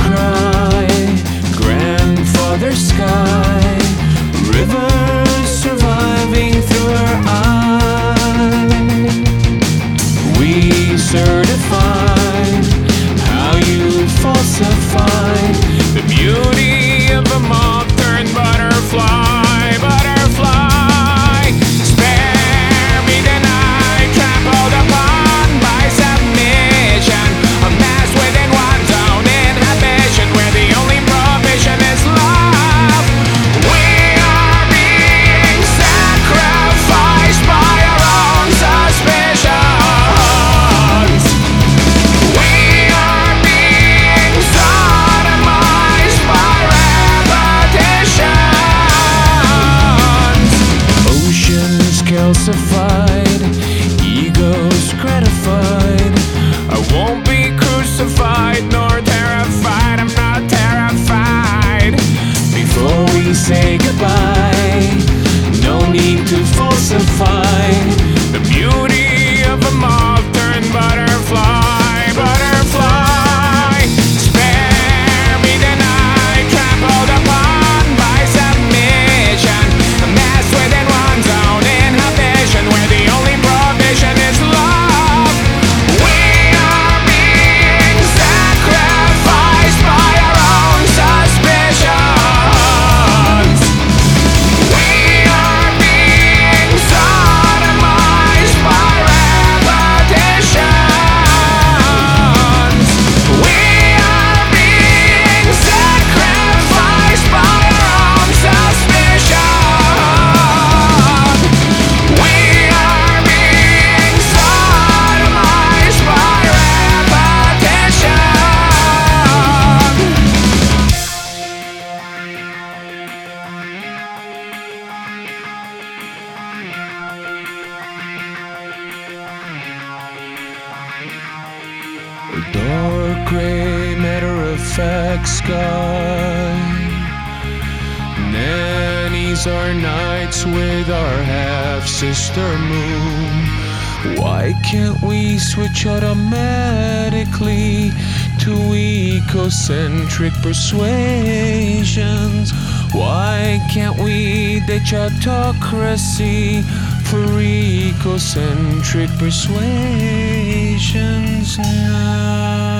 cry. Gratified. I won't be crucified nor terrified. I'm not terrified. Before we say goodbye, no need to falsify gray matter of fact sky. Nannies are nights with our half sister moon. Why can't we switch automatically to ecocentric persuasions? Why can't we ditch autocracy for ecocentric persuasions now?